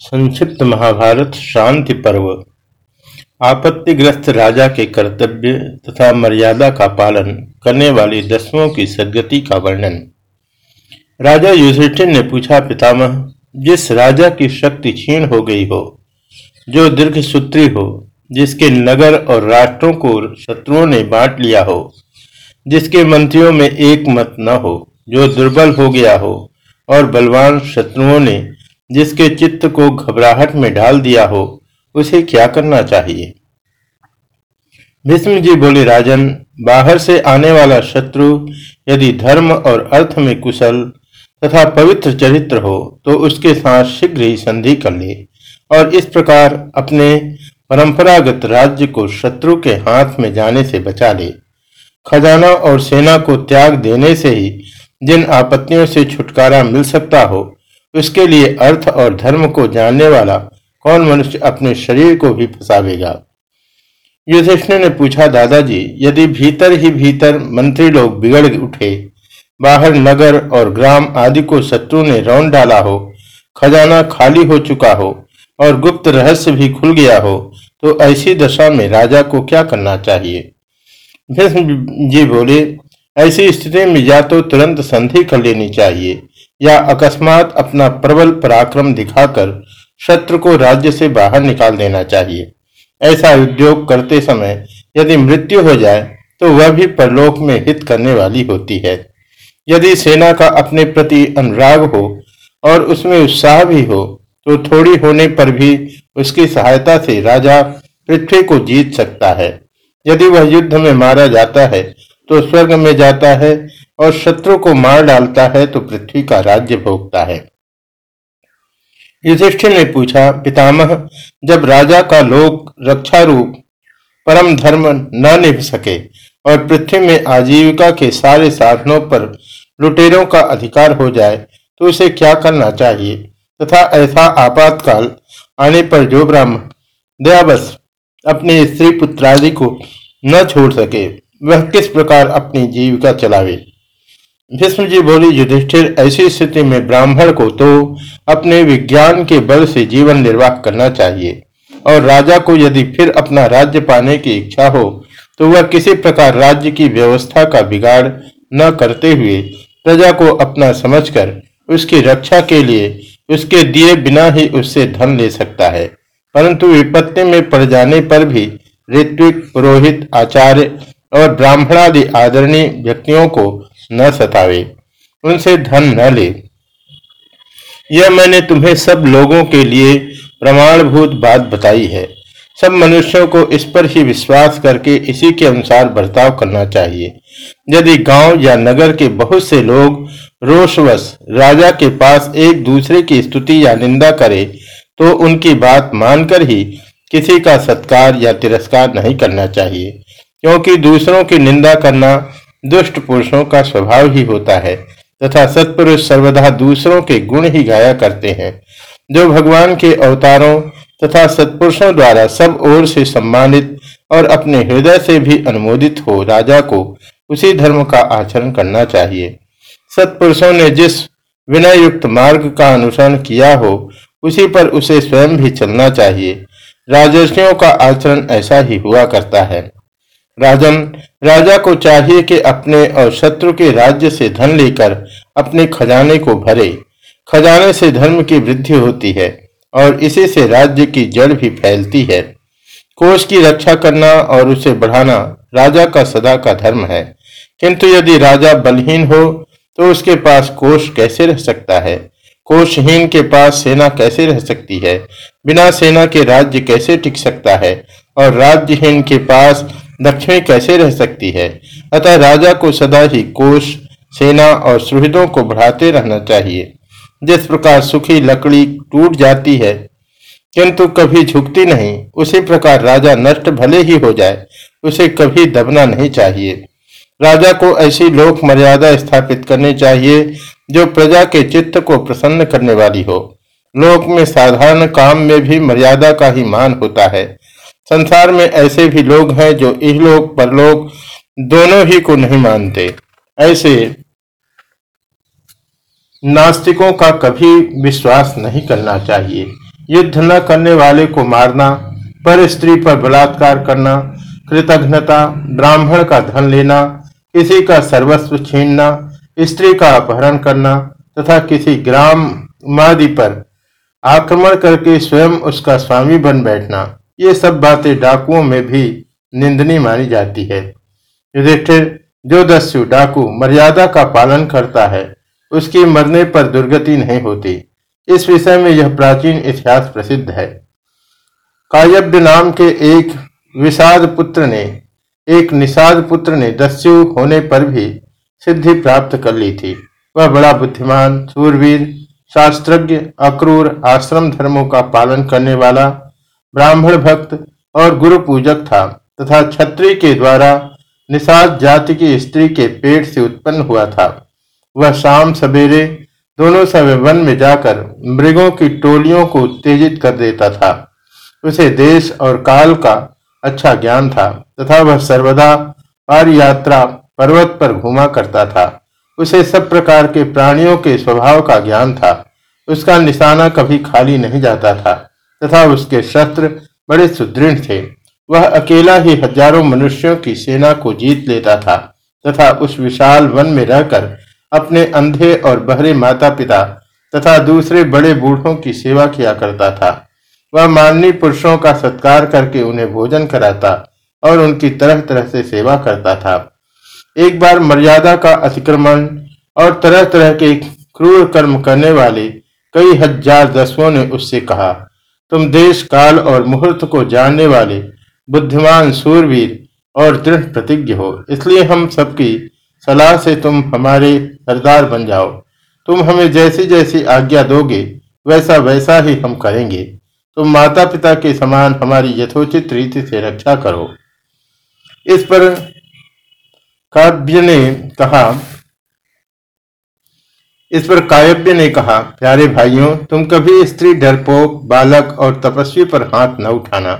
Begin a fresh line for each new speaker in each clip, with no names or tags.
संक्षिप्त महाभारत शांति पर्व। आपत्तिग्रस्त राजा के कर्तव्य तथा मर्यादा का पालन करने वाली दसवों की सदगति का वर्णन। राजा युधिष्ठिर ने पूछा, पितामह, जिस राजा की शक्ति क्षीण हो गई हो, जो दीर्घ सूत्री हो, जिसके नगर और राष्ट्रों को शत्रुओं ने बांट लिया हो, जिसके मंत्रियों में एक मत न हो, जो दुर्बल हो गया हो और बलवान शत्रुओं ने जिसके चित्त को घबराहट में डाल दिया हो, उसे क्या करना चाहिए? भीष्म जी बोले, राजन, बाहर से आने वाला शत्रु यदि धर्म और अर्थ में कुशल तथा पवित्र चरित्र हो तो उसके साथ शीघ्र ही संधि कर ले और इस प्रकार अपने परंपरागत राज्य को शत्रु के हाथ में जाने से बचा ले। खजाना और सेना को त्याग देने से ही जिन आपत्तियों से छुटकारा मिल सकता हो उसके लिए अर्थ और धर्म को जानने वाला कौन मनुष्य अपने शरीर को भी फंसावेगा? युधिष्ठिर ने पूछा, दादाजी, यदि भीतर ही भीतर मंत्री लोग बिगड़ उठे, बाहर नगर और ग्राम आदि को शत्रु ने रौन डाला हो, खजाना खाली हो चुका हो और गुप्त रहस्य भी खुल गया हो तो ऐसी दशा में राजा को क्या करना चाहिए? जी बोले, ऐसी स्थिति में या तो तुरंत संधि कर लेनी चाहिए या अकस्मात अपना प्रबल पराक्रम दिखाकर शत्रु को राज्य से बाहर निकाल देना चाहिए। ऐसा उद्योग करते समय यदि मृत्यु हो जाए तो वह भी परलोक में हित करने वाली होती है। यदि सेना का अपने प्रति अनुराग हो और उसमें उत्साह भी हो तो थोड़ी होने पर भी उसकी सहायता से राजा पृथ्वी को जीत सकता है। यदि वह युद्ध में मारा जाता है तो स्वर्ग में जाता है और शत्रु को मार डालता है तो पृथ्वी का राज्य भोगता है। युधिष्ठिर ने पूछा, पितामह, जब राजा का लोक रक्षा रूप परम धर्म न निभ सके और पृथ्वी में आजीविका के सारे साधनों पर लुटेरों का अधिकार हो जाए तो उसे क्या करना चाहिए? तथा ऐसा आपातकाल आने पर जो ब्राह्मण दयावश अपने स्त्री पुत्रादि को न छोड़ सके, वह किस प्रकार अपनी जीविका चलावे? भीष्म जी बोली, युधिष्ठिर, ऐसी स्थिति में ब्राह्मण को तो अपने विज्ञान के बल से जीवन निर्वाह करना चाहिए। और राजा को यदि फिर अपना राज्य पाने की इच्छा हो तो वह किसी प्रकार राज्य की व्यवस्था का बिगाड़ न करते हुए प्रजा को अपना समझकर उसकी रक्षा के लिए उसके दिए बिना ही उससे धन ले सकता है। परंतु विपत्ति में पड़ जाने पर भी ऋत्विक, पुरोहित, आचार्य और ब्राह्मणादि आदरणीय व्यक्तियों को न सतावे, उनसे धन न ले। यह मैंने तुम्हें सब लोगों के लिए प्रमाणभूत बात बताई है। सब मनुष्यों को इस पर ही विश्वास करके इसी के अनुसार बर्ताव करना चाहिए। यदि गाँव या नगर के बहुत से लोग रोषवश राजा के पास एक दूसरे की स्तुति या निंदा करे तो उनकी बात मानकर ही किसी का सत्कार या तिरस्कार नहीं करना चाहिए। क्योंकि दूसरों की निंदा करना दुष्ट पुरुषों का स्वभाव ही होता है, तथा सत्पुरुष सर्वदा दूसरों के गुण ही गाया करते हैं। जो भगवान के अवतारों तथा सत्पुरुषों द्वारा सब ओर से सम्मानित और अपने हृदय से भी अनुमोदित हो राजा को, उसी धर्म का आचरण करना चाहिए। सत्पुरुषों ने जिस विनय युक्त मार्ग का अनुसरण किया हो, उसी पर उसे स्वयं भी चलना चाहिए। राजर्षियों का आचरण ऐसा ही हुआ करता है। राजन, राजा को चाहिए कि अपने और शत्रु के राज्य से धन लेकर अपने खजाने को भरे। खजाने से धर्म की वृद्धि होती है और इसी से राज्य की जड़ भी फैलती है। कोष की रक्षा करना और उसे बढ़ाना राजा का सदा का धर्म है। किंतु यदि राजा बलहीन हो तो उसके पास कोष कैसे रह सकता है? कोषहीन के पास सेना कैसे रह सकती है? बिना सेना के राज्य कैसे टिक सकता है? और राज्यहीन के पास दक्षिणी कैसे रह सकती है? अतः राजा को सदा ही कोष सेना और सुहृदों को बढ़ाते रहना चाहिए। जिस प्रकार सुखी लकड़ी टूट जाती है, किंतु कभी झुकती नहीं, उसी प्रकार राजा नष्ट भले ही हो जाए, उसे कभी दबना नहीं चाहिए। राजा को ऐसी लोक मर्यादा स्थापित करनी चाहिए जो प्रजा के चित्त को प्रसन्न करने वाली हो। लोक में साधारण काम में भी मर्यादा का ही मान होता है। संसार में ऐसे भी लोग हैं जो इहलोक, परलोक दोनों ही को नहीं मानते। ऐसे नास्तिकों का कभी विश्वास नहीं करना चाहिए। युद्ध न करने वाले को मारना, पर स्त्री पर बलात्कार करना, कृतघ्नता, ब्राह्मण का धन लेना, किसी का सर्वस्व छीनना स्त्री का अपहरण करना तथा किसी ग्राम मादि पर आक्रमण करके स्वयं उसका स्वामी बन बैठना, ये सब बातें डाकुओं में भी निंदनी मानी जाती है। युधिष्ठिर, जो दस्यु डाकू मर्यादा का पालन करता है, उसकी मरने पर दुर्गति नहीं होती। इस विषय में यह प्राचीन इतिहास प्रसिद्ध है। कायब्य नाम के एक विषाद पुत्र ने, एक निषाद पुत्र ने दस्यु होने पर भी सिद्धि प्राप्त कर ली थी। वह बड़ा बुद्धिमान सूरवीर शास्त्रज्ञ, अक्रूर, आश्रम धर्मों का पालन करने वाला, ब्राह्मण भक्त और गुरु पूजक था तथा छत्री के द्वारा निषाद जाति की स्त्री के पेट से उत्पन्न हुआ था। वह शाम सवेरे दोनों समय वन में जाकर मृगों की टोलियों को उत्तेजित कर देता था। उसे देश और काल का अच्छा ज्ञान था तथा वह सर्वदा पार यात्रा पर्वत पर घूमा करता था। उसे सब प्रकार के प्राणियों के स्वभाव का ज्ञान था। उसका निशाना कभी खाली नहीं जाता था, तथा उसके शस्त्र बड़े सुदृढ़ थे। वह अकेला ही हज़ारों मनुष्यों की सेना को जीत लेता था, तथा उस विशाल वन में रहकर अपने अंधे और बहरे माता पिता तथा दूसरे बड़े बूढ़ों की सेवा किया करता था। वह माननीय पुरुषों का सत्कार करके उन्हें भोजन कराता और उनकी तरह तरह से सेवा करता था। एक बार मर्यादा का अतिक्रमण और तरह तरह के क्रूर कर्म करने वाले कई हज़ार दसवों ने उससे कहा, तुम देश, काल और मुहूर्त को जानने वाले बुद्धिमान सूरवीर और दृढ़ प्रतिज्ञ हो। इसलिए हम सबकी सलाह से तुम हमारे सरदार बन जाओ। तुम हमें जैसी जैसी आज्ञा दोगे वैसा वैसा ही हम करेंगे। तुम माता पिता के समान हमारी यथोचित रीति से रक्षा करो। इस पर काव्य ने कहा, इस पर काव्य ने कहा, प्यारे भाइयों, तुम कभी स्त्री डरपोक, बालक और तपस्वी पर हाथ न उठाना,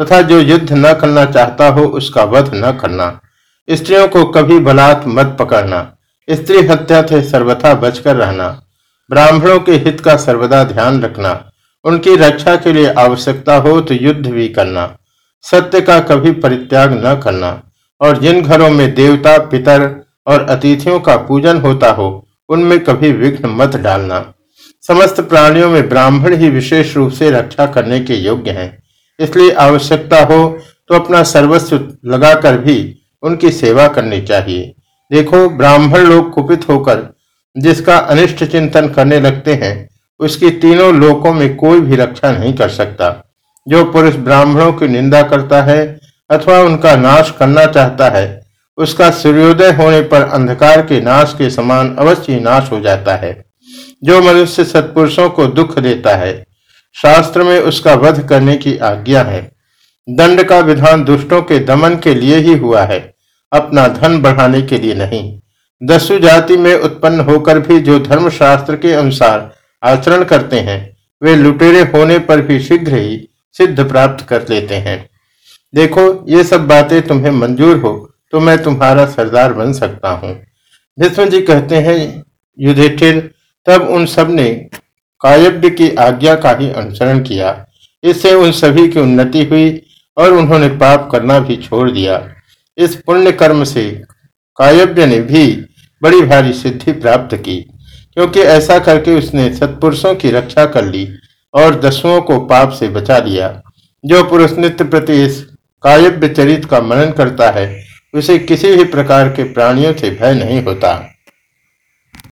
तथा जो युद्ध न करना चाहता हो, उसका वध न करना। स्त्रियों को कभी बलात् मत पकड़ना। स्त्री हत्या से सर्वथा बचकर रहना। ब्राह्मणों के हित का सर्वदा ध्यान रखना। उनकी रक्षा के लिए आवश्यकता हो तो युद्ध भी करना। सत्य का कभी परित्याग न करना। और जिन घरों में देवता, पितर और अतिथियों का पूजन होता हो, उनमें कभी विघ्न मत डालना। समस्त प्राणियों में ब्राह्मण ही विशेष रूप से रक्षा करने के योग्य हैं। इसलिए आवश्यकता हो तो अपना सर्वस्व लगाकर भी उनकी सेवा करनी चाहिए। देखो, ब्राह्मण लोग कुपित होकर जिसका अनिष्ट चिंतन करने लगते हैं, उसकी तीनों लोकों में कोई भी रक्षा नहीं कर सकता। जो पुरुष ब्राह्मणों की निंदा करता है अथवा उनका नाश करना चाहता है, उसका सूर्योदय होने पर अंधकार के नाश के समान अवश्य नाश हो जाता है, जो मनुष्य सत्पुरुषों को दुख देता है। शास्त्र में उसका वध करने की आज्ञा है। दंड का विधान दुष्टों के दमन के लिए ही हुआ है, अपना धन बढ़ाने के लिए नहीं। दस्यु जाति में उत्पन्न होकर भी जो धर्मशास्त्र के अनुसार आचरण करते हैं, वे लुटेरे होने पर भी शीघ्र ही सिद्ध प्राप्त कर लेते हैं। देखो, ये सब बातें तुम्हें मंजूर हो तो मैं तुम्हारा सरदार बन सकता हूँ। भीष्म जी कहते हैं, युधिष्ठिर, तब उन सबने कायव्य की आज्ञा का ही अनुसरण किया। इससे उन सभी की उन्नति हुई और उन्होंने पाप करना भी छोड़ दिया। इस पुण्य कर्म से कायव्य ने भी बड़ी भारी सिद्धि प्राप्त की, क्योंकि ऐसा करके उसने सत्पुरुषों की रक्षा कर ली और दसुओं को पाप से बचा लिया, जो पुरुष नित्य प्रति इस कायव्य चरित का मनन करता है, उसे किसी भी प्रकार के प्राणियों से भय नहीं होता।